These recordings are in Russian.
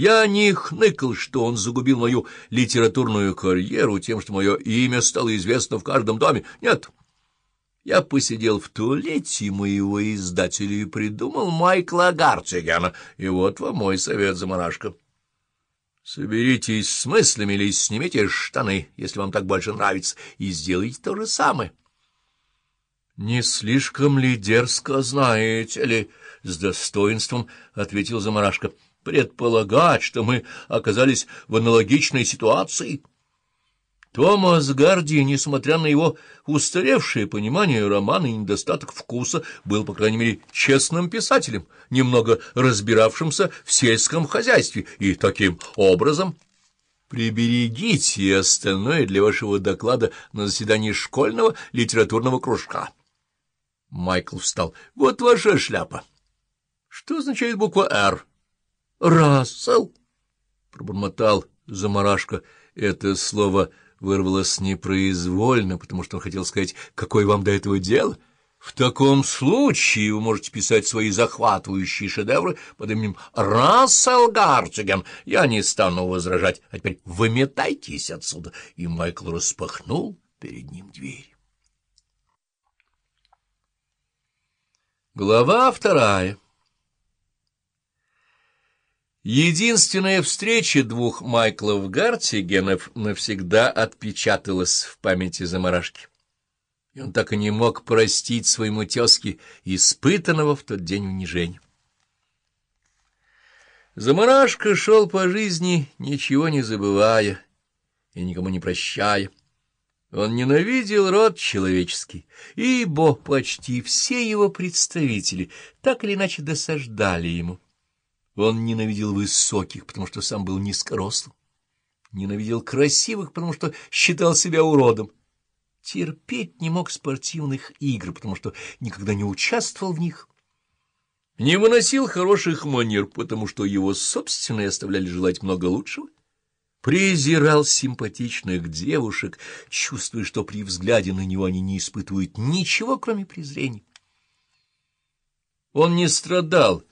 Я не хныкал, что он загубил мою литературную карьеру тем, что мое имя стало известно в каждом доме. Нет, я посидел в туалете моего издателя и придумал Майкла Гарцигена. И вот вам мой совет, заморашка. Соберитесь с мыслями или снимите штаны, если вам так больше нравится, и сделайте то же самое. — Не слишком ли дерзко, знаете ли? — с достоинством ответил заморашка. — Предполагать, что мы оказались в аналогичной ситуации... Томас Гарди, несмотря на его устаревшее понимание романа и недостаток вкуса, был, по крайней мере, честным писателем, немного разбиравшимся в сельском хозяйстве, и таким образом... Приберегите остальное для вашего доклада на заседании школьного литературного кружка. Майкл встал. — Вот ваша шляпа. — Что означает буква «Р»? — Рассел, — пробормотал заморашка. Это слово вырвалось непроизвольно, потому что он хотел сказать, какое вам до этого дело. В таком случае вы можете писать свои захватывающие шедевры под именем Рассел Гартиген. Я не стану возражать. А теперь выметайтесь отсюда. И Майкл распахнул перед ним дверь. Глава вторая Единственная встреча двух Майклов Гартигенов навсегда отпечаталась в памяти заморашки. И он так и не мог простить своему тезке испытанного в тот день унижения. Заморашка шел по жизни, ничего не забывая и никому не прощая. Он ненавидел род человеческий, ибо почти все его представители так или иначе досаждали ему. Он ненавидел высоких, потому что сам был низкорослым. Ненавидел красивых, потому что считал себя уродом. Терпеть не мог спортивных игр, потому что никогда не участвовал в них. Не выносил хороших манер, потому что его собственные оставляли желать много лучшего. Презирал симпатичных девушек, чувствуя, что при взгляде на него они не испытывают ничего, кроме презрения. Он не страдал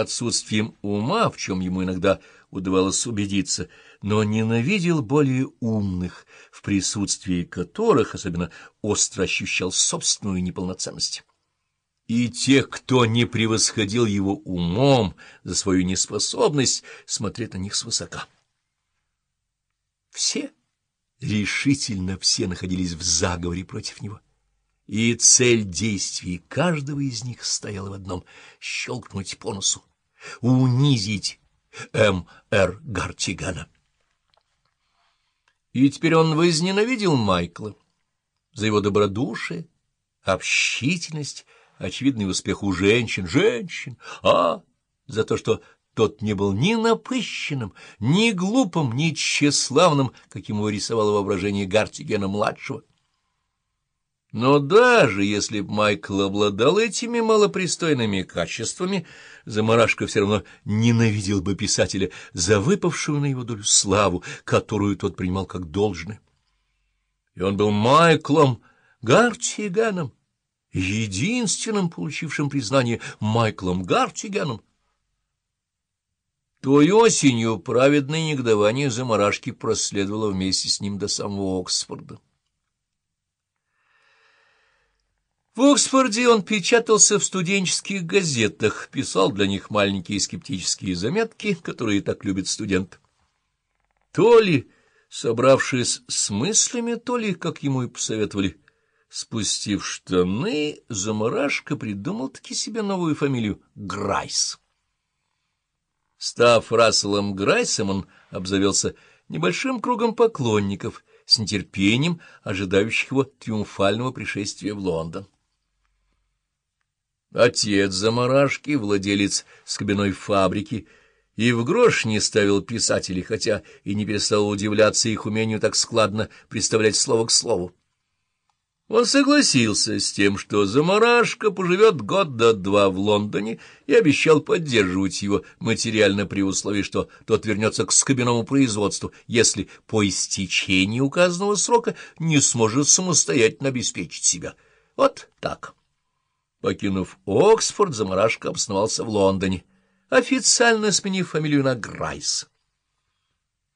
отсутствием ума, в чем ему иногда удавалось убедиться, но ненавидел более умных, в присутствии которых особенно остро ощущал собственную неполноценность. И тех, кто не превосходил его умом за свою неспособность смотреть на них свысока. Все, решительно все находились в заговоре против него и цель действий каждого из них стояла в одном — щелкнуть по носу, унизить М.Р. Гартигана. И теперь он возненавидел Майкла за его добродушие, общительность, очевидный успех у женщин, женщин, а за то, что тот не был ни напыщенным, ни глупым, ни тщеславным, каким его рисовало воображение Гартигена-младшего. Но даже если б Майкл обладал этими малопристойными качествами, Замарашка все равно ненавидел бы писателя за выпавшую на его долю славу, которую тот принимал как должное. И он был Майклом Гартиганом, единственным получившим признание Майклом Гартиганом. Той осенью праведное негодование Замарашки проследовало вместе с ним до самого Оксфорда. В Оксфорде он печатался в студенческих газетах, писал для них маленькие скептические заметки, которые так любят студент. То ли, собравшись с мыслями, то ли, как ему и посоветовали, спустив штаны, Замарашка придумал-таки себе новую фамилию — Грайс. Став Расселом Грайсом, он обзавелся небольшим кругом поклонников, с нетерпением ожидающих его триумфального пришествия в Лондон. Отец заморашки, владелец скобяной фабрики, и в грош не ставил писателей, хотя и не перестал удивляться их умению так складно представлять слово к слову. Он согласился с тем, что заморашка поживет год до два в Лондоне и обещал поддерживать его материально при условии, что тот вернется к скобяному производству, если по истечении указанного срока не сможет самостоятельно обеспечить себя. Вот так. Покинув Оксфорд, Замарашка обосновался в Лондоне, официально сменив фамилию на Грайс.